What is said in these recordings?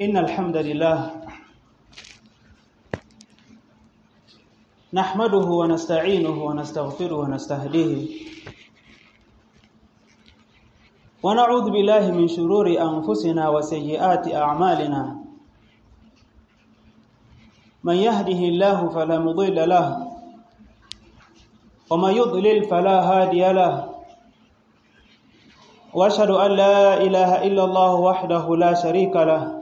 إن الحمد لله نحمده ونستعينه ونستغفره ونستهديه ونعوذ بالله من شرور أنفسنا وسيئات أعمالنا. من يهده الله فلا مضل له ومن يضلل فلا هادي له. وأشهد أن لا إله إلا الله وحده لا شريك له.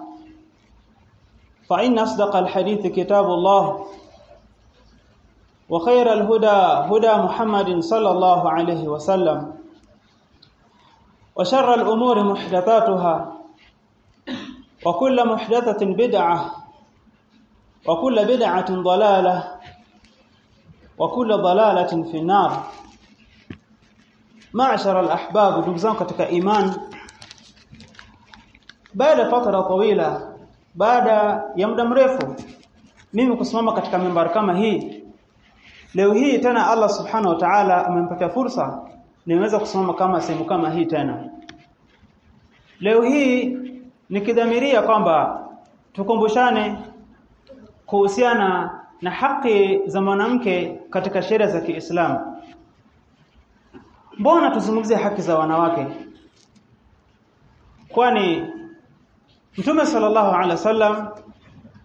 فإن أصدق الحديث كتاب الله وخير الهدى هدى محمد صلى الله عليه وسلم وشر الأمور محدثاتها وكل محدثة بدعة وكل بدعة ضلالة وكل ضلالة في النار. al-ahbab ndugu zangu katika iman baada fatara tawila baada ya muda mrefu mimi kusimama katika mimbar kama hii. Leo hii tena Allah subhanahu wa ta'ala amempatia fursa niweza kusimama kama sehemu kama hii tena. Leo hii nikidhamiria kwamba tukumbushane kuhusiana na haki za mwanamke katika sheria za Kiislamu. Mbona tuzungumzie haki za wanawake? Kwani Mtume sallallahu alaihi wasallam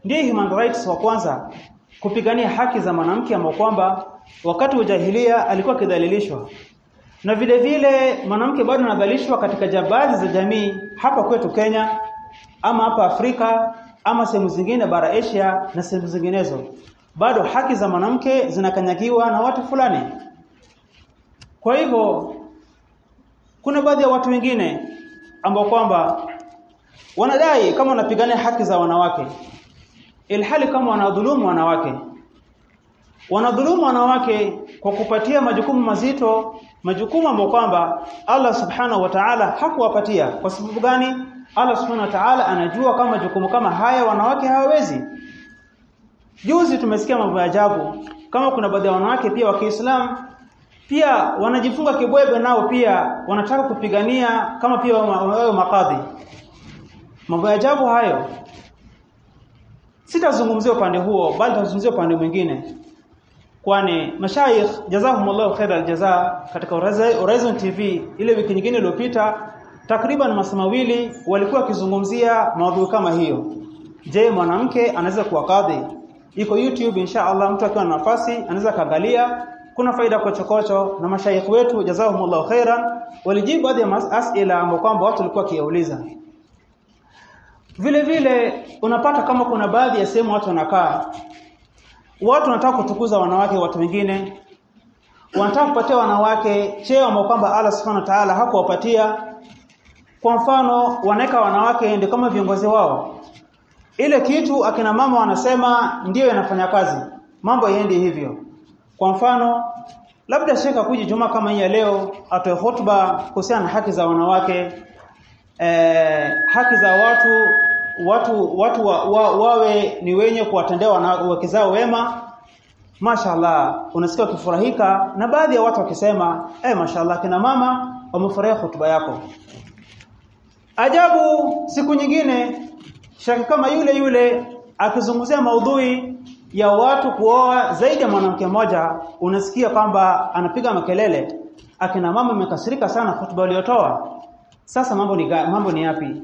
ndiye human rights wa kwanza kupigania haki za mwanamke ambao kwamba wakati wa jahiliya alikuwa kidhalilishwa. Na vile vile mwanamke bado anadhalilishwa katika jabazi za jamii hapa kwetu Kenya ama hapa Afrika ama sehemu zingine bara Asia na sehemu zinginezo. Bado haki za mwanamke zinakanyagiwa na watu fulani. Kwa hivyo kuna baadhi ya watu wengine ambao kwamba wanadai kama wanapigania haki za wanawake. Ilhali kama wanadhulumu wanawake. Wanadhulumu wanawake kwa kupatia majukumu mazito majukumu ambayo kwamba Allah subhanahu wa ta'ala hakuwapatia. Kwa sababu gani? Allah subhanahu wa ta'ala anajua kama majukumu kama haya wanawake hawawezi. Juzi tumesikia mambo ya ajabu. Kama kuna baadhi ya wanawake pia wa Kiislamu pia wanajifunga kibwebe nao pia wanataka kupigania kama pia wao makadhi mambo ya ajabu hayo. Sitazungumzia upande huo bali tazungumzia upande mwingine. Kwani mashaikh jazahumullahu khairal jazaa katika Horizon TV ile wiki nyingine iliyopita takriban masaa mawili walikuwa wakizungumzia maudhui kama hiyo. Je mwanamke anaweza kuwa kadhi? Iko YouTube insha Allah mtu akiwa na nafasi anaweza kaangalia kuna faida kwa chokocho na mashaikh wetu jazahumullahu khairan walijibu baadhi ya masala ambayo kwamba watu walikuwa kiauliza vile vile unapata kama kuna baadhi ya sehemu watu wanakaa. Watu wanataka kutukuza wanawake watu wengine. Wanataka kupatia wanawake cheo ambao kwamba Allah subhanahu wa ta'ala hakuwapatia. Kwa mfano wanaweka wanawake ndio kama viongozi wao. Ile kitu akina mama wanasema ndiyo yanafanya kazi. Mambo yaende hivyo. Kwa mfano labda sheka kuji juma kama hii leo atoe hotuba kuhusiana na haki za wanawake eh, haki za watu watu watu wa, wa, wawe ni wenye kuwatendea wanawake zao wema. Mashallah unasikia ukifurahika na baadhi ya watu wakisema eh mashallah kina mama wamefurahia hotuba yako. Ajabu siku nyingine shaka kama yule yule akizungumzia maudhui ya watu kuoa zaidi ya mwanamke mmoja unasikia kwamba anapiga makelele. Akina mama amekasirika sana hotuba aliyotoa. Sasa mambo ni mambo ni yapi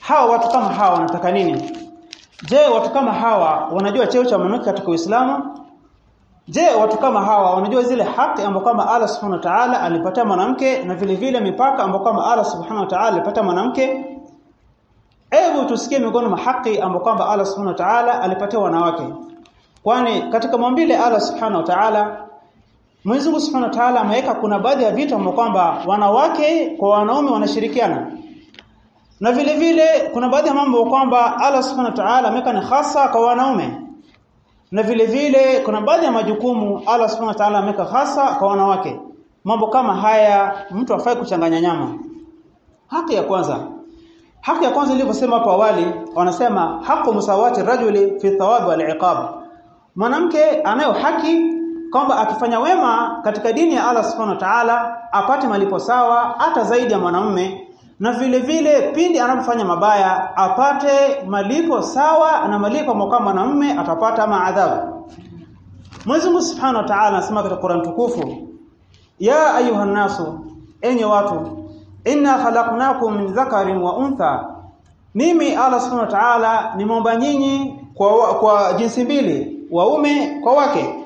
hawa watu kama hawa wanataka nini? Je watu kama hawa wanajua cheo cha mwanamke katika Uislamu? Je watu kama hawa wanajua zile haki ambazo kama Allah subhanahu wa ta'ala alipatia mwanamke na vile vile mipaka ambayo kama Allah subhanahu wa ta'ala alipatia mwanamke? Hebu tusikie miongoni mwa haki ambayo kwamba Allah subhanahu wa ta'ala alipatia wanawake. Kwani katika maumbile Allah subhanahu wa ta'ala Mwenyezi Mungu Subhanahu wa Ta'ala ameweka kuna baadhi ya vitu ambavyo kwamba wanawake kwa wanaume wanashirikiana. Na vile vile kuna baadhi ya mambo kwamba Allah Subhanahu wa Ta'ala ameweka ni hasa kwa wanaume. Na vile vile kuna baadhi ya majukumu Allah Subhanahu wa Ta'ala ameweka hasa kwa wanawake. Mambo kama haya mtu afai kuchanganya nyama. Haki ya kwanza. Haki ya kwanza ilivyosema hapo awali wanasema haqu musawati rajuli fi thawabi wal iqab. Mwanamke anayo haki kwamba akifanya wema katika dini ya Allah Subhanahu wa Ta'ala apate malipo sawa hata zaidi ya mwanamume na vile vile pindi anapofanya mabaya apate malipo sawa na malipo kama mwanamume atapata maadhabu. Mwenyezi Mungu Subhanahu wa Ta'ala anasema katika Qur'an tukufu ya ayuha nasu enye watu inna khalaqnakum min dhakarin wa untha mimi Allah Subhanahu wa Ta'ala nimeumba nyinyi kwa kwa jinsi mbili waume kwa wake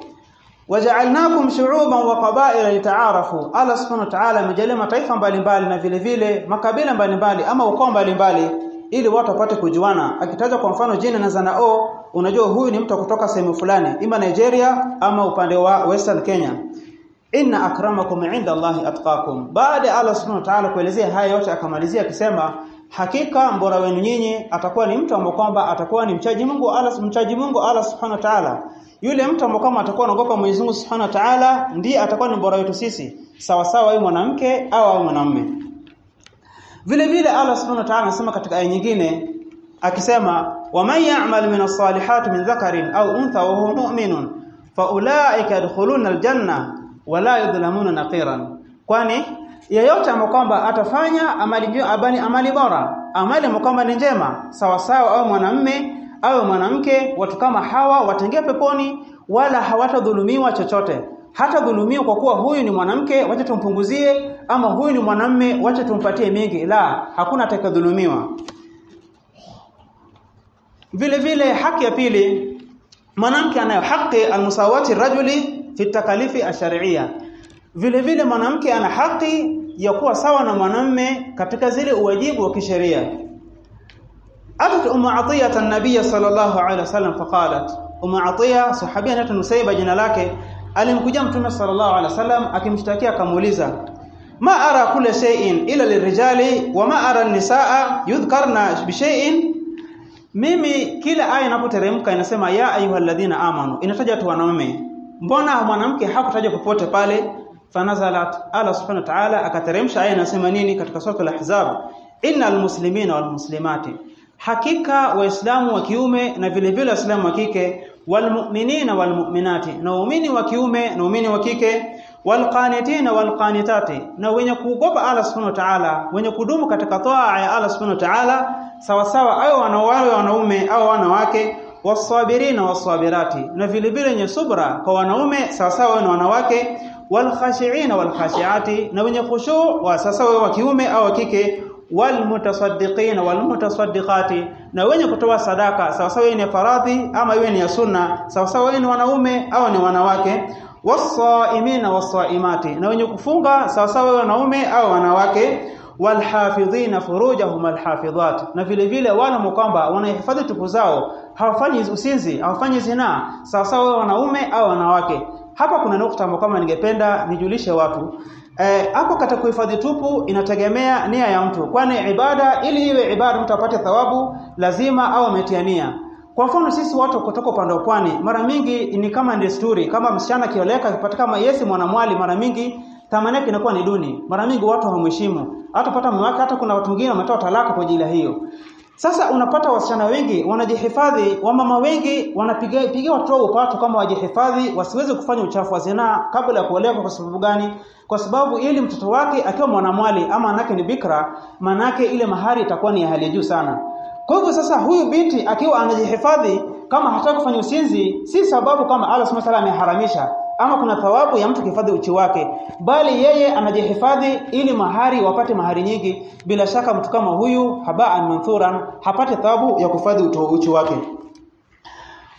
waja'alnakum shu'uban wa qaba'ila lita'arafu. Allah subhanahu wa ta'ala amejalia mataifa mbalimbali na vile vile makabila mbalimbali ama ukoo mbalimbali ili watu wapate kujuana. Akitaja kwa mfano jina na zana o unajua huyu ni mtu kutoka sehemu fulani ima Nigeria ama upande wa Western Kenya. Inna akramakum 'inda Allahi atqakum. Baada Allah subhanahu wa ta'ala kuelezea haya yote akamalizia akisema hakika mbora wenu nyinyi atakuwa ni mtu ambaye kwamba atakuwa ni mchaji Mungu Allah mchaji Mungu Allah subhanahu wa ta'ala yule mtu ambaye kama atakuwa anaogopa Mwenyezi Mungu Subhanahu wa Ta'ala ndiye atakuwa ni bora wetu sisi. Sawa sawa yule mwanamke au au mwanamume. Vile vile Allah Subhanahu wa Ta'ala anasema katika aya nyingine akisema waman ya'mal min as-salihati min dhakarin au untha wa huwa mu'minun fa ulaika yadkhuluna al-janna wa la yudhlamuna naqiran. Kwani yeyote ambaye kwamba atafanya amali amali, bora amali ambayo ni njema sawa sawa au mwanamume au mwanamke watu kama hawa wataingia peponi wala hawatadhulumiwa chochote. Hata dhulumiwa kwa kuwa huyu ni mwanamke wacha tumpunguzie ama huyu ni mwanamme wacha tumpatie mengi. la hakuna atakayedhulumiwa. Vile vile haki ya pili mwanamke anayo haki almusawati rajuli fi takalifi ash-shar'iyya. Vile vile mwanamke ana haki ya kuwa sawa na mwanamme katika zile uwajibu wa kisheria أتت أم عطية النبي صلى الله عليه وسلم فقالت أم عطية صحابية anaitwa Nusaiba jina lake alimkuja mtume sallallahu alaihi wasallam akimshtakia akamuuliza ma ara kula shay'in ila lirijali wa ma ara nisaa yudhkarna bi shay'in mimi kila aya inapoteremka inasema ya ayyuhalladhina amanu inataja tu wanaume mbona mwanamke hakutajwa popote pale fanazalat Allah subhanahu wa ta'ala akateremsha aya inasema nini katika sura al-ahzab innal muslimina wal muslimati hakika waislamu wa kiume na vile vile waislamu wa kike walmu'minina walmu'minati na waumini wa kiume na waumini wa kike walqanitina walqanitati na wenye kuogopa Allah subhanahu wa ta'ala wenye kudumu katika toa ya Allah subhanahu wa ta'ala sawa au wanawake wanaume au wanawake wasabirina wasabirati na vile vile wenye subra kwa wanaume sawa sawa na wanawake walkhashiina walkhashiati na wenye khushu wa sawa sawa wa kiume au wa kike walmutasaddiqina walmutasaddiqati na wenye kutoa sadaka sawa sawa ni faradhi ama iwe ni ya sunna sawasawa sawa ni wanaume au ni wanawake. Wasaimina wasaimati na wenye kufunga sawasawa sawa wanaume au wanawake. Walhafidhina furujahum alhafidhat. Na vile vile wale kwamba wanahifadhi tupu zao hawafanyi usinzi hawafanyi zina sawasawa sawa wanaume au wanawake. Hapa kuna nukta ambayo kama ningependa nijulishe watu Eh, hapo katika kuhifadhi tupu inategemea nia ya mtu. Kwani ibada ili iwe ibada mtu apate thawabu lazima au ametiania kwa mfano sisi watu kutoka upande wa pwani mara mingi ni kama desturi. Kama msichana kioleka akipata kama yesi mwanamwali mara mingi thamani yake inakuwa ni duni. Mara mingi watu hawamheshimu. Hata pata mume wake hata kuna watu wengine wametoa talaka kwa ajili ya hiyo sasa unapata wasichana wengi wanajihifadhi, wamama wengi wanapiga piga watoa upato kama wajihifadhi wasiweze kufanya uchafu wa zinaa kabla ya kuolewa. Kwa sababu gani? Kwa sababu ili mtoto wake akiwa mwanamwali ama anake ni bikra, manake ile mahari itakuwa ni ya hali juu sana. Kwa hivyo sasa huyu binti akiwa anajihifadhi kama hataki kufanya usinzi, si sababu kama Allah Subhanahu wa ta'ala ameharamisha ama kuna thawabu ya mtu kuhifadhi uchi wake, bali yeye anajihifadhi ili mahari wapate mahari nyingi. Bila shaka mtu kama huyu habaan manthuran hapate thawabu ya kuhifadhi uchi wake.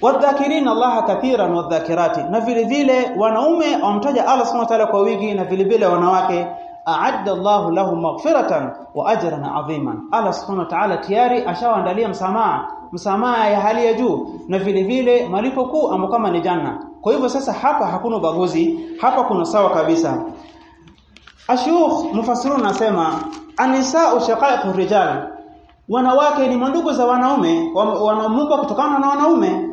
wadhakirina Allah kathiran wadhakirati na vile vile wanaume wamtaja Allah subhanahu wa ta'ala kwa wingi na vile vile wanawake a'adda Allah lahum maghfiratan wa ajran 'aziman Allah subhanahu wa ta'ala tayari ashawaandalia msamaha msamaha ya hali ya juu na vile vile malipo kuu ama kama ni janna kwa hivyo sasa hapa hakuna ubaguzi hapa kuna sawa kabisa. Ashukh mufassirun nasema anisa'u shaqaiqur rijal wanawake ni mandugu za wanaume wanaumbwa kutokana na wanaume.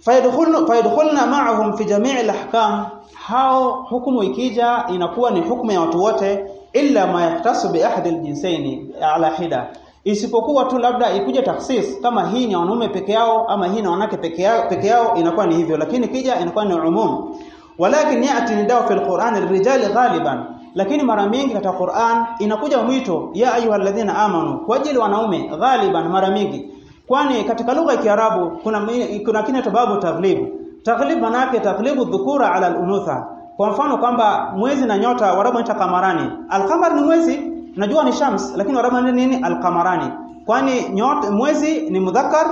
Fayadkhulna fayadkhulna ma'ahum fi jami'i al-ahkam hao hukumu ikija inakuwa ni hukumu ya watu wote illa ma yaktasu bi ahadi al-jinsaini ala hida isipokuwa tu labda ikuja taksis kama hii ni wanaume peke yao ama hii ni wanawake peke yao peke yao inakuwa ni hivyo. Lakini kija inakuwa ni umum. Walakin yati nidao fil Qur'an ar-rijal ghaliban. Lakini mara mingi katika Qur'an inakuja mwito ya ayyuhalladhina amanu kwa ajili wanaume ghaliban mara mingi. Kwani katika lugha ya Kiarabu kuna kuna kinaitwa babu taglib taghlib maana yake taglibu dhukura ala al-unutha. Kwa mfano kwamba mwezi na nyota warabu wanaita kamarani. Al-qamar ni mwezi najua ni shams lakini warabu ni nini? Al-qamarani. Kwani nyota mwezi ni mudhakkar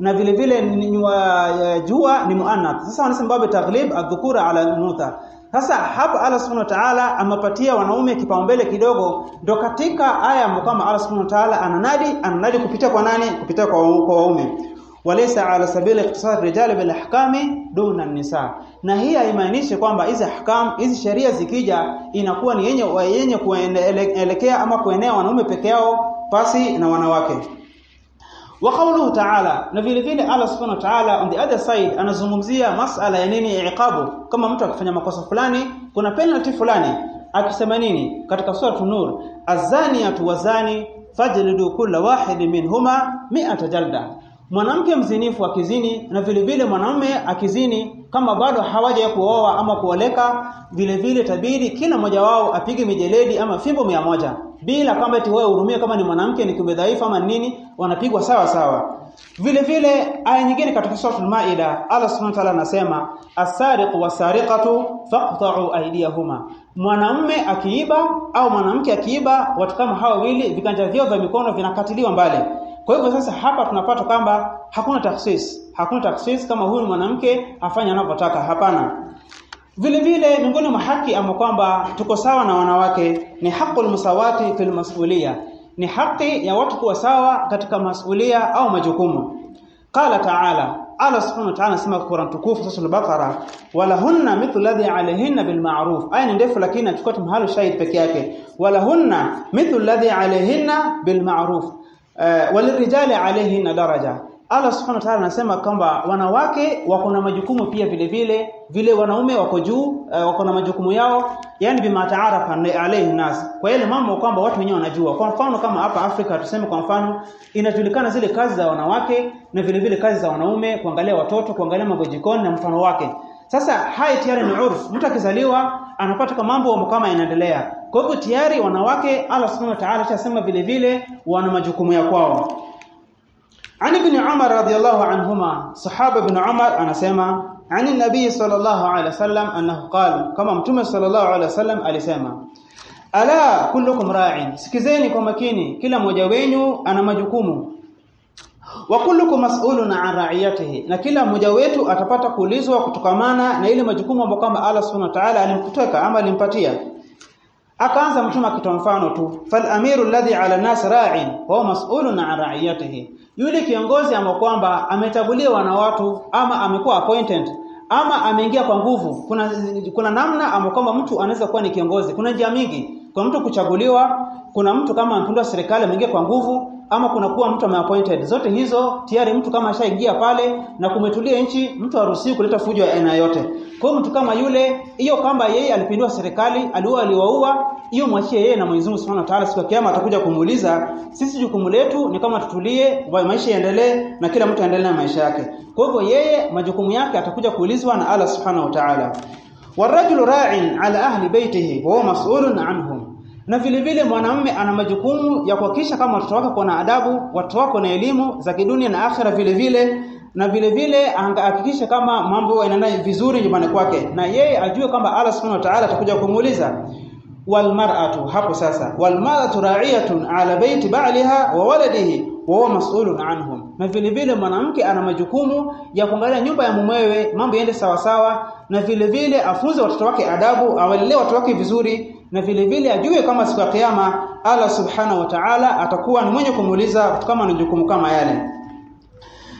na vile vile jua ni muannath sasa wanasema babu taglib adhukura ala al-unutha sasa hapa Allah Subhanahu wa Ta'ala amepatia wanaume kipaumbele kidogo ndo katika aya kama Allah Subhanahu wa Ta'ala ananadi ananadi kupitia kwa nani? Kupitia kwa waume walaysa ala sabili iqtisad rijal bil ahkami duna nisa na hii haimaanishi kwamba hizi ahkam hizi sheria zikija inakuwa ni yenye yenye kuelekea ama kuenea wanaume peke yao pasi na wanawake. Wa qawluhu ta'ala na vile vile Allah subhanahu wa ta'ala on the other side anazungumzia masala ya nini iqabu. Kama mtu akifanya makosa fulani kuna penalty fulani. Akisema nini? Katika sura nur azaniyatu wazani fajlidu kulla wahid minhuma mi'ata jalda mwanamke mzinifu akizini na vile vile mwanamume akizini kama bado hawaja kuoa ama kuoleka vile vile tabiri kila mmoja wao apige mijeledi ama fimbo moja bila kwamba eti wewe urumie kama ni mwanamke ni kiumbe dhaifu ama nini wanapigwa sawa sawa. Vile vile aya nyingine katika sura al-Maida Allah Subhanahu wa ta'ala anasema as-sariq was-sariqatu faqta'u aydiyahuma. Mwanamume akiiba au mwanamke akiiba watu kama hawa wawili viganja vyao vya mikono vinakatiliwa mbali kwa hivyo sasa hapa tunapata kwamba hakuna taksis hakuna taksis kama huyu mwanamke afanye anavyotaka. Hapana. Vile vile miongoni mwa haki ama kwamba tuko sawa na wanawake ni haqqul musawati fil mas'uliyya. Ni haki ya watu kuwa sawa katika masulia au majukumu. Qala ta'ala Allah subhanahu wa ta'ala anasema Qur'an tukufu sura al-Baqara wala hunna mithlu alladhi alayhinna bil ma'ruf. Aya ni ndefu lakini nachukua tu mahali shahid peke yake. Wala hunna mithlu alladhi alayhinna bil ma'ruf uh, walirijali alayhinna daraja. Allah subhanahu wa ta'ala anasema kwamba wanawake wako na majukumu pia vile vile vile wanaume wako juu uh, wako na majukumu yao yani bima taarafa alayhi nas. Kwa ile mambo kwamba watu wenyewe wanajua. Kwa mfano kama hapa Afrika tuseme kwa mfano inajulikana zile kazi za wanawake na vile vile kazi za wanaume kuangalia watoto kuangalia mambo jikoni na mfano wake sasa haya tayari ni urf. Mtu akizaliwa anapata kama mambo kama yanaendelea. Kwa hivyo tayari wanawake Allah Subhanahu wa Ta'ala chasema vile vile wana majukumu ya kwao. Ani ibn Umar radhiyallahu anhuma, sahaba ibn Umar anasema ani nabii sallallahu alaihi wasallam annahu qala, kama mtume sallallahu alaihi wasallam alisema ala kullukum ra'in, sikizeni kwa makini, kila mmoja wenyu ana majukumu wa kullukum mas'ulun an ra'iyatihi na kila mmoja wetu atapata kuulizwa kutokamana na ile majukumu ambayo kama Allah subhanahu wa ta'ala alimkutoka ama alimpatia. Akaanza mtume akitoa mfano tu fal amiru alladhi ala nas ra'in wa mas'ulun an ra'iyatihi. Yule kiongozi ama kwamba amechaguliwa na watu ama amekuwa appointed ama ameingia kwa nguvu kuna kuna namna ama kwamba mtu anaweza kuwa ni kiongozi. Kuna njia mingi. Kuna mtu kuchaguliwa kuna mtu kama mpindwa serikali ameingia kwa nguvu ama kuna kuwa mtu ameappointed zote hizo tayari mtu kama ashaingia pale na kumetulia nchi mtu haruhusiwi kuleta fujo ya aina yote. Kwa mtu kama yule hiyo kwamba yeye alipindua serikali aliua aliwaua hiyo mwachie yeye na Mwenyezi Mungu Subhanahu wa Ta'ala siku ya kiyama atakuja kumuuliza sisi jukumu letu ni kama tutulie maisha yaendelee na kila mtu aendelee na maisha yake. Kwa hivyo yeye majukumu yake atakuja kuulizwa na Allah Subhanahu wa Ta'ala. Ra'in ala ahli baitihi wa huwa mas'ulun anhum na vile vile mwanamume ana majukumu ya kuhakikisha kama watoto wake kuna adabu watoto wake na elimu za kidunia na akhera vile vile na vile vile ahakikishe kama mambo yanaenda vizuri nyumbani kwake. Na yeye ajue kwamba Allah Subhanahu wa Ta'ala atakuja kumuuliza walmar'atu hapo sasa walmar'atu ra'iyatun ala baiti ba'liha wa waladihi wa huwa mas'ulun anhum. Na vile vile mwanamke ana majukumu ya kuangalia nyumba ya mumewe mambo yaende sawa sawa na vile vile afunze watoto wake adabu awalelee watoto wake vizuri na vile vile ajue kama siku ya kiyama Allah subhanahu wa ta'ala atakuwa ni mwenye kumuuliza kama ana jukumu kama yale.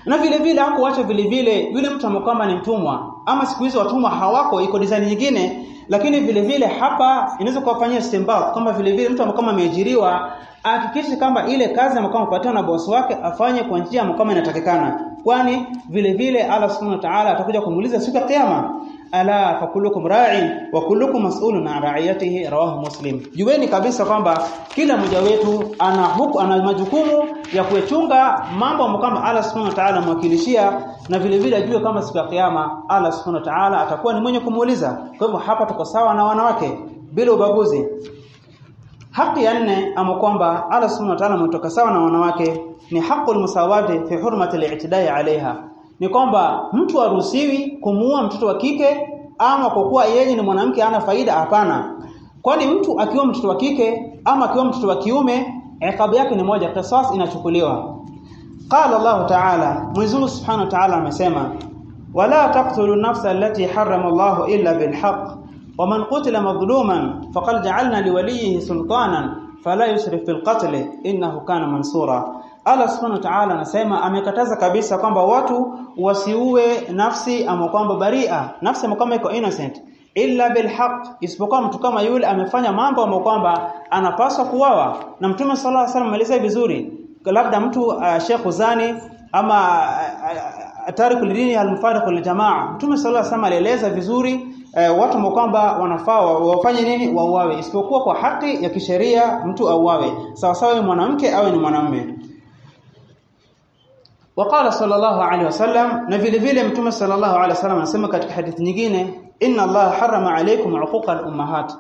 Na vile vile hakuacha vile vile yule mtu ambaye ni mtumwa ama siku hizo watumwa hawako iko design nyingine lakini vile vile hapa inaweza kuwafanyia istinbat kama vile vile mtu ambaye ameajiriwa ahakikishe kama ile kazi ambayo amepatiwa na boss wake afanye kwa njia ambayo inatakikana. Kwani vile vile Allah subhanahu wa ta'ala atakuja kumuuliza siku ya kiyama ala fakulukum ra'in wa kullukum mas'ulun an ra'iyatihi rawahu muslim. Jueni kabisa kwamba kila mmoja wetu ana huku ana majukumu ya kuchunga mambo ambayo kama Allah subhanahu wa ta'ala mwakilishia na vile vile ajue kama siku ya kiyama Allah subhanahu wa ta'ala atakuwa ni mwenye kumuuliza. Kwa hivyo hapa tuko sawa na wanawake? Bila ubaguzi. Haki ya nne ama kwamba Allah subhanahu wa ta'ala ametoka sawa na wanawake ni haqqul musawati fi hurmati al-i'tidai alaiha ni kwamba mtu haruhusiwi kumuua mtoto wa kike ama kwa kuwa yeye ni mwanamke ana faida hapana. Kwani mtu akiwa mtoto wa kike ama akiwa mtoto wa kiume iqabu yake ni moja qisas inachukuliwa. Qala Allah ta'ala Mwenyezi Subhanahu ta'ala amesema wala taqtulun nafsa allati harrama Allah illa bil haqq waman qutila madhluman faqad ja'alna liwaliyihi sultanan fala yusrif fil qatl innahu kana mansura. Allah Subhanahu wa Ta'ala anasema amekataza kabisa kwamba watu wasiue nafsi ama kwamba baria nafsi ama kwamba iko innocent illa bilhaq isipokuwa mtu kama yule amefanya mambo ambayo kwamba anapaswa kuwawa na Mtume sallallahu alaihi wasallam ameleza vizuri labda mtu uh, Sheikh Uzani ama uh, atariku lidini al-mufariq lil-jamaa Mtume sallallahu alaihi wasallam alieleza vizuri eh, watu ambao kwamba wanafaa wafanye nini? Wauawe. Isipokuwa kwa haki ya kisheria mtu auawe. Sawa sawa mwanamke awe ni mwanamume Waqala sallallahu alaihi wasallam na vile vile Mtume صلى الله عليه anasema katika hadithi nyingine inna ان harama alaikum uquqa عقوق الامهات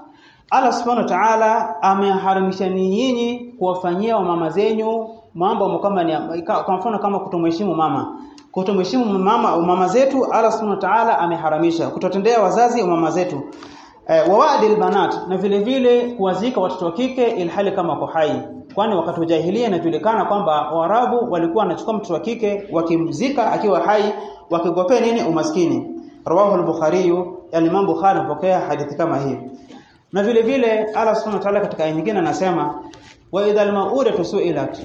Allah سبحانه وتعالى ta'ala ameharamisha nyinyi kuwafanyia mama zenyu mambo kama ni kwa mfano kama kutomheshimu mama. Kutomheshimu mama mama zetu Allah subhanahu wa ta'ala ameharamisha. Kutotendea wazazi mama zetu e, wawadil banat na vile vile kuwazika watoto wa kike ilhali kama kwa hai. Kwani wakati wa jahiliya inajulikana kwamba Waarabu walikuwa wanachukua mtoto wa kike wakimzika akiwa hai wakigopea nini? Umaskini. Rawahu al-bukhari yani Imam Bukhari mpokea hadithi kama hii. Na vile vile Allah subhanahu wa ta'ala katika aya nyingine anasema wa idhal mauda su'ilat.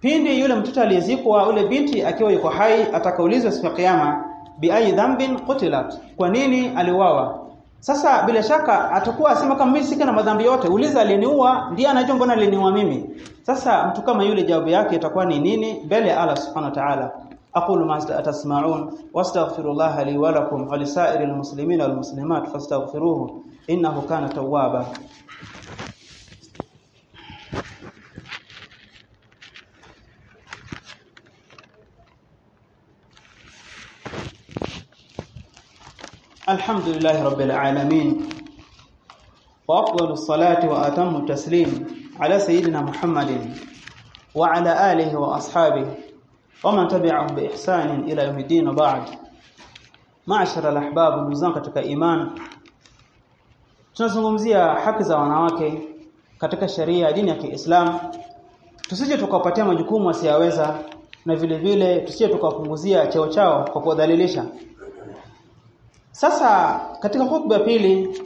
Pindi yule mtoto aliyezikwa ule binti akiwa yuko hai atakaulizwa siku ya kiyama bi ayi dhanbin qutilat. Kwa nini aliuawa sasa bila shaka atakuwa asema kama mimi sika na madhambi yote. Uliza aliniua ndiye anajua mbona aliniua mimi. Sasa mtu kama yule jawabu yake itakuwa ni nini? Mbele ya Allah subhanahu wa ta'ala. Wastaghfirullaha li wa lakum wa lisairil muslimina wal muslimat fastaghfiruhu innahu الحمد لله رب العالمين وأفضل الصلاة وأتم التسليم على سيدنا محمد وعلى آله وأصحابه ومن تبعهم بإحسان إلى يوم الدين وبعد معشر الأحباب ndugu katika iman tunazungumzia haki za wanawake katika sheria ya dini ya Kiislamu tusije tukawapatia majukumu wasiyaweza na vile vile tusije tukawapunguzia cheo chao kwa kuwadhalilisha sasa katika hotuba ya pili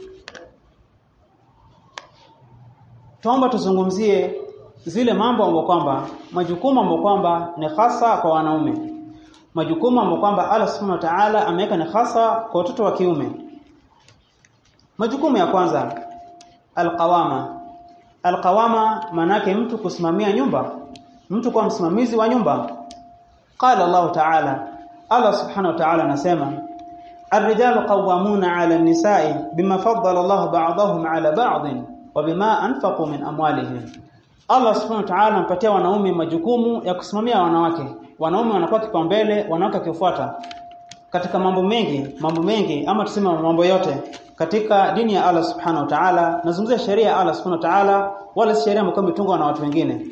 tuomba tuzungumzie zile mambo ambayo kwamba majukumu ambayo kwamba ni hasa kwa wanaume. Majukumu ambayo kwamba Allah Subhanahu wa Ta'ala ameweka ni hasa kwa watoto wa kiume. Majukumu ya kwanza alqawama. Alqawama manake mtu kusimamia nyumba, mtu kwa msimamizi wa nyumba. Qala Allah Ta'ala, Allah Subhanahu wa Ta'ala anasema الرجال قوامون على النساء بما فضل الله بعضهم على بعض وبما انفقوا من اموالهم Allah Subhanahu wa Ta'ala anampatia wanaume majukumu ya kusimamia wanawake. Wanaume wanakuwa kipaumbele, wanawake kifuata. Katika mambo mengi, mambo mengi ama tuseme mambo yote katika dini ya Allah Subhanahu wa Ta'ala, nazungumzia sheria ya Allah Subhanahu wa Ta'ala wala si sheria ambayo imetungwa na watu wengine.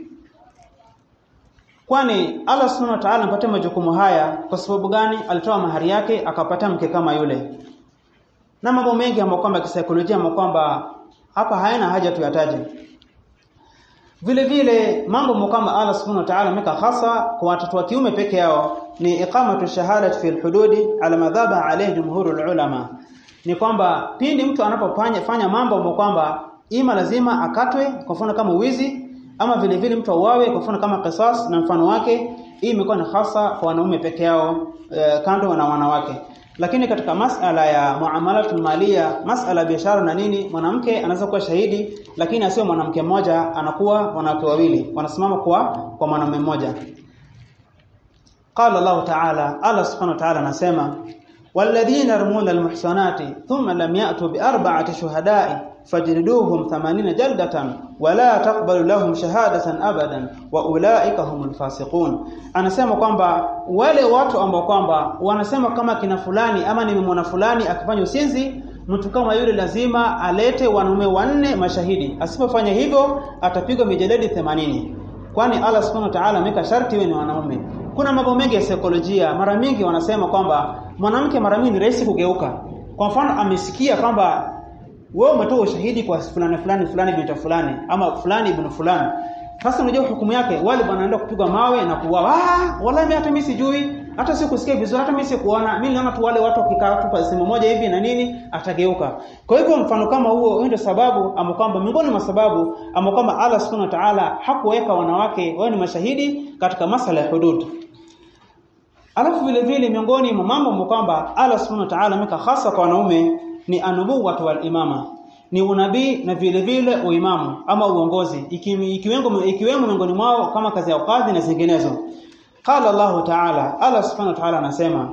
Kwani Allah Subhanahu wa Ta'ala anapatia majukumu haya kwa sababu gani? Alitoa mahari yake akapata mke kama yule. Na mambo mengi ambayo kwamba kisaikolojia ambayo kwamba hapa hayana haja tuyataje. vile vile mambo kama Allah subhanahu wa ta'ala ameka hasa kwa watoto wa kiume peke yao ni iqamatu shahadati fil hududi ala madhaba alayhi jumhurul ulama ni kwamba pindi mtu anapofanya fanya mambo ambayo kwamba ima lazima akatwe kwa mfano kama wizi ama vile vile mtu auawe kwa mfano kama kisas na mfano wake hii imekuwa ni hasa kwa wanaume peke yao e, kando na wanawake. Lakini katika masala ya muamala malia masala ya biashara na nini mwanamke anaweza kuwa shahidi lakini asiwe mwanamke mmoja anakuwa wanawake wawili. Wanasimama kwa kwa mwanamume mmoja. Qala Allah ta'ala Allah subhanahu wa ta'ala anasema walladhina yarmuna almuhsanati thumma lam ya'tu bi arba'ati shuhada'i fajriduhum 80 jaldatan wa la taqbalu lahum shahadatan abadan wa ulaika. Anasema kwamba wale watu ambao kwamba wanasema kama kina fulani ama nimemwona fulani akifanya usinzi, mtu kama yule lazima alete wanaume wanne mashahidi, asipofanya hivyo atapigwa mijeledi 80, kwani Allah subhanahu wa ta'ala ameka sharti wewe ni wanaume kuna mambo mengi ya saikolojia. Mara mingi wanasema kwamba mwanamke mara mingi ni rahisi kugeuka. Kwa mfano amesikia kwamba wewe umetoa ushahidi kwa fulani fulani fulani binti fulani ama fulani ibn fulani. Sasa unajua hukumu yake wale wanaenda kupigwa mawe na kuuawa. Ah wala mimi hata mimi sijui. Hata sikusikia vizuri hata mimi sikuona. Mimi naona tu wale watu wakikaa tu kwa sehemu moja hivi na nini atageuka. Kwa hivyo mfano kama huo ndio sababu ama kwamba miongoni mwa sababu ama kwamba Allah subhanahu wa ta'ala hakuweka wanawake wao ni mashahidi katika masala ya hudud Alafu vile vile miongoni mwa mambo kwamba Allah Subhanahu wa Ta'ala ameka hasa kwa wanaume ni anubuwatu wal imama. Ni unabii na vile vile uimamu ama uongozi ikiwemo ikiwemo miongoni mwao kama kazi ya ukadhi na zinginezo. Qala Allah Ta'ala Allah Subhanahu wa Ta'ala anasema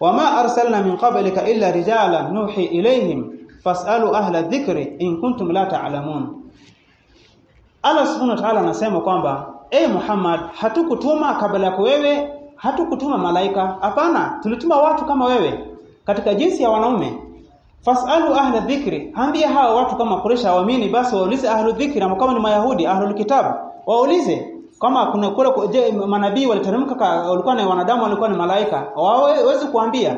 wama arsalna min qablika illa rijala nuhi ilayhim fasalu ahla dhikri in kuntum la ta'lamun. Allah Subhanahu wa Ta'ala anasema kwamba e Muhammad hatukutuma kabla yako wewe hatukutuma malaika. Hapana tulituma watu kama wewe. Katika jinsi ya wanaume fasalu ahla dhikri ambie hawa watu kama Quraysh waamini basi waulize ahlu dhikri ama kama ni mayahudi ahlu kitabu waulize kama kuna kule je manabii waliteremka walikuwa ni wanadamu walikuwa ni malaika? Wawezi kuambia.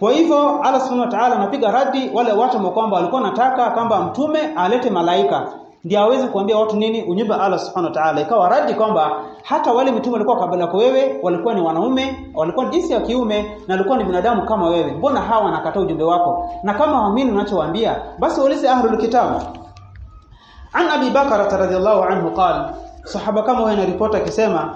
Kwa hivyo Allah subhanahu wa ta'ala anapiga radi wale watu kwamba walikuwa nataka kwamba mtume alete malaika ndio aweze kuambia watu nini unyumba Allah subhanahu wa ta'ala. Ikawa radi kwamba hata wale mitume walikuwa kabla yako wewe walikuwa ni wanaume walikuwa jinsi ya kiume na walikuwa ni binadamu kama wewe. Mbona hawa wanakataa ujumbe wako? Na kama waamini unachowaambia basi waulize ahlul kitabu an abi bakara radhiyallahu anhu qala sahaba kama huyo anaripota akisema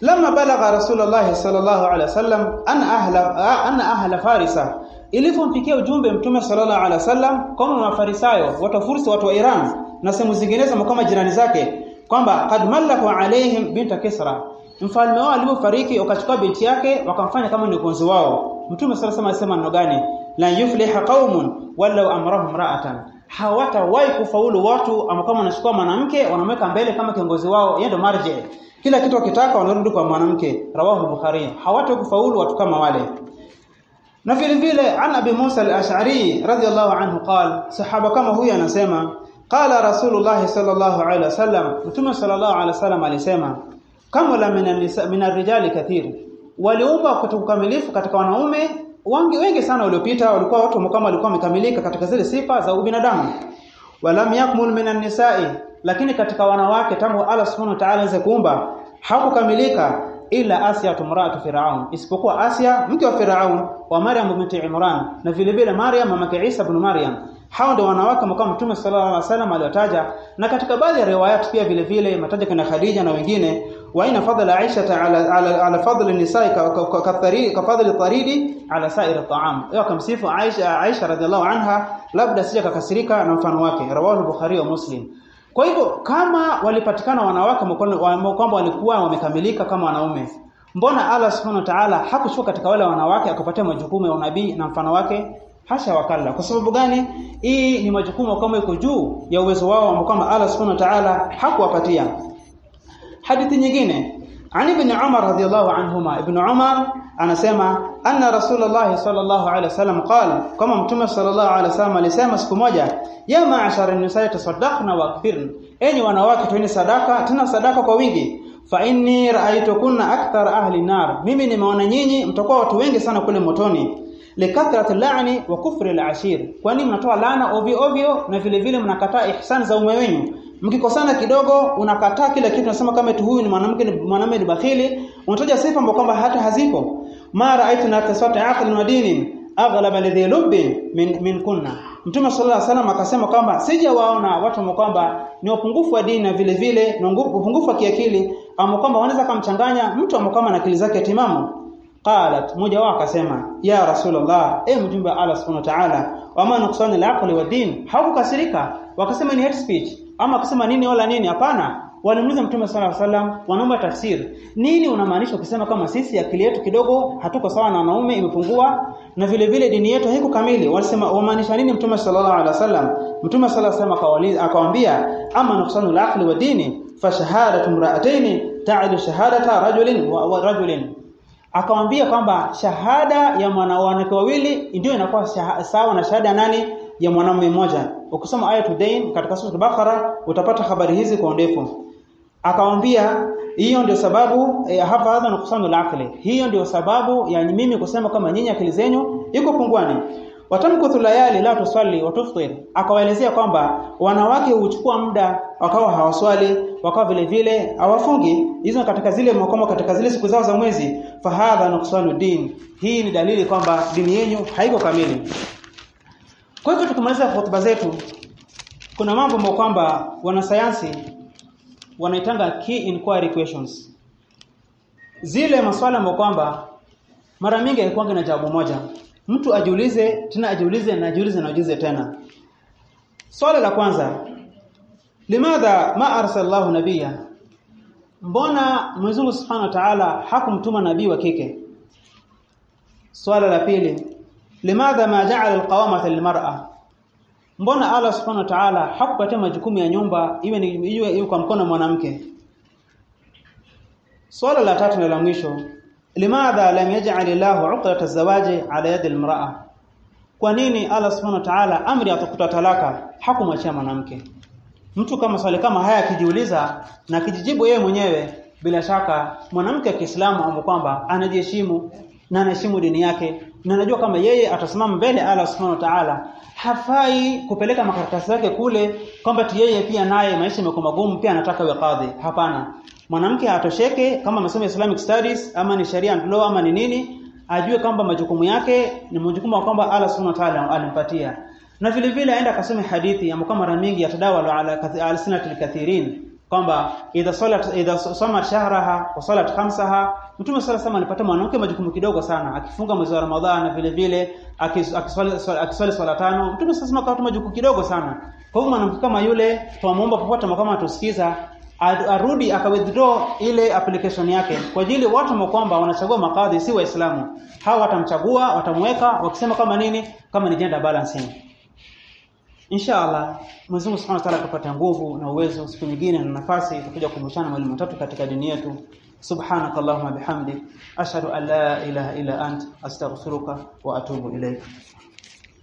lama balagha rasulullah sallallahu alaihi wasallam an ahla an ahla farisa. Ilipomfikia ujumbe mtume sallallahu alaihi wasallam kama mafarisayo watu fursi watu wa Iran na sehemu zinginezo kama jirani zake kwamba kad mallaku alaihim binta Kisra. Mfalme wao alipofariki wakachukua binti yake wakamfanya kama ni gonzi wao. Mtume sallallahu alaihi wasallam neno gani? La yufliha qaumun walau amrahum ra'atan. Hawatawahi kufaulu watu ama kama wanachukua mwanamke wanamweka mbele kama kiongozi wao yeye ndo marje. Kila kitu wakitaka wanarudi kwa mwanamke. Rawahu bukhari. Hawatawahi kufaulu watu kama wale. Na vile vile an abi Musa al-Ash'ari radhiyallahu anhu qala sahaba kama huyu anasema qala rasulullah sallallahu alaihi wasallam mtume sallallahu alaihi wasallam alisema kama la mina ar-rijali kathir. Waliumba kutukamilifu katika wanaume wangi wengi sana waliopita walikuwa watu kama walikuwa wamekamilika katika zile sifa za ubinadamu. Walam yakmul minan nisa'i, lakini katika wanawake tangu Allah subhanahu wa ta'ala anze kuumba hakukamilika ila Asia tumratu Firaun. Isipokuwa Asia mke wa Firaun wa Maryam binti Imran na vile vile Maryam mama Isa ibn Maryam hao ndio wanawake mkao Mtume sallallahu alaihi wasallam aliyotaja na katika baadhi ya riwaya pia vile vile mataja kana Khadija na wengine. Wa ina fadla Aisha ala ala, ala fadli nisai ka fadli taridi ala sair at'am yao kamsifu Aisha Aisha radhiallahu anha labda sija kakasirika na mfano wake. Rawahu Bukhari wa Muslim. Kwa hivyo kama walipatikana wanawake kwamba walikuwa wamekamilika kama wanaume, mbona Allah Subhanahu wa Ta'ala hakuchukua katika wale wanawake akapatia majukumu ya unabii na mfano wake? Hasha wakala Kwa sababu gani? Hii ni majukumu kama iko juu ya uwezo wao ambao kama Allah Subhanahu wa Ta'ala hakuwapatia. Hadithi nyingine. Ani ibn Umar radhiyallahu anhuma. Ibn Umar anasema anna Rasulullah sallallahu alaihi wasallam qala kama mtume sallallahu alaihi wasallam alisema siku moja ya ma'ashara nisaa tasaddaqna wa akthirn enyi wanawake toeni sadaka tena sadaka kwa wingi. Fa inni ra'aytukunna akthar ahli nar mimi nimeona nyinyi mtakuwa watu wengi sana kule motoni likathrati la'ni wa kufri al-ashir. Kwani mnatoa laana ovyo ovyo na vile vile mnakataa ihsan za ume wenu? Mkikosana kidogo unakataa kila kitu unasema kama tu huyu ni mwanamke ni mwanamume ni bakhili. Unataja sifa ambazo kwamba hata hazipo. Mara aitu na tasawata aqli wa dini aghlaba alladhi lubbi min, min kunna. Mtume sallallahu alaihi wasallam akasema kwamba sijawaona watu ambao kwamba ni wapungufu wa dini na vile vile na upungufu wa kiakili ambao kwamba wanaweza kumchanganya mtu ambao kama na akili zake timamu qalat mmoja wao akasema ya rasulullah e mjumbe wa Allah subhanahu wa ta'ala wama nuqsan al-aqli wa din? Haukukasirika wakasema ni hate speech. Ama akasema nini wala nini? Hapana. Walimuuliza mtume sala salam, wanaomba tafsiri. Nini unamaanisha ukisema kama sisi akili yetu kidogo hatuko sawa na wanaume imepungua? Na vile vile dini yetu haiko kamili. Walisema wamaanisha nini mtume sallallahu alaihi wasallam? Mtume sallallahu alaihi wasallam akawaambia ama nuqsanul aqli wa dini? Fa shahadatu imra'atayn ta'dilu shahadata rajulin wa rajulin akamwambia kwamba shahada ya wanawake wawili ndio inakuwa sawa na shahada nani? Ya mwanamume mmoja. Ukisoma aya today katika sura Bakara utapata habari hizi kwa ndefu. Akamwambia hiyo ndio sababu eh, hapa hadha nukusanu la akili hiyo ndio sababu ya mimi kusema kama nyinyi akili zenyu iko pungwani watamkuthu layali la tusali watuftir akawaelezea kwamba wanawake huchukua muda wakawa hawaswali wakawa vile vile hawafungi. Hizo katika zile mkomo katika zile siku zao za mwezi. Fahadha nuksanu din. Hii ni dalili kwamba dini yenu haiko kamili. Kwa hivyo tukimaliza hotuba zetu kuna mambo ambayo kwamba wanasayansi wanaitanga key inquiry questions. Zile maswala ambayo kwamba mara mingi haikuwa na jawabu moja mtu ajiulize tena ajiulize na ajiulize na ajiulize tena. Swala la kwanza limadha ma arsalallahu nabia mbona Mwenyezi Mungu Subhanahu wa Ta'ala hakumtuma nabii wa kike? Swala la pili limadha ma ja'ala alqawamata lilmar'a? Mbona Allah Subhanahu wa Ta'ala hakupatia majukumu ya nyumba iwe ni iwe kwa mkono mwanamke? Swala la tatu na la mwisho limadha lam yaj'al Allahu 'uqdata az-zawaji 'ala yadi al-imra'a? Kwa nini Allah Subhanahu wa Ta'ala amri atakuta talaka hakumwachia mwanamke? Mtu kama swali kama haya akijiuliza na kijijibu yeye mwenyewe bila shaka mwanamke wa Kiislamu kwamba anajiheshimu na anaheshimu dini yake na najua kama yeye atasimama mbele Allah Subhanahu wa Ta'ala. Hafai kupeleka makaratasi yake kule kwamba yeye pia naye maisha yamekuwa magumu pia anataka awe kadhi hapana. Mwanamke atosheke kama amesoma Islamic studies ama ni sharia and law ama ni nini ajue kwamba majukumu yake ni majukumu kwamba Allah Subhanahu wa Ta'ala alimpatia. Na vile vile aenda akasome hadithi ambayo mara mingi yatadawalu ala alsinatil kathirin kwamba idha salat idha sama shahraha wa salat khamsaha mtume sala sama alipata mwanamke majukumu kidogo sana akifunga mwezi wa ramadhani vile vile akiswali swala tano. Mtume sala sama akapata majukumu kidogo sana. Kwa hivyo mwanamke kama yule tunamuomba popote kama atusikiza arudi akawithdraw ile application yake kwa ajili watu ambao kwamba wanachagua makadhi si waislamu. Hawa watamchagua watamweka wakisema kama nini kama ni gender balancing Inshallah Mwenyezi Mungu Subhanahu wa Ta'ala akupatie nguvu na uwezo siku nyingine na nafasi tutakuja kumbushana mwalimu matatu katika dini yetu. Subhanakallahumma bihamdik ashhadu an la ilaha illa ant astaghfiruka wa atubu ilaik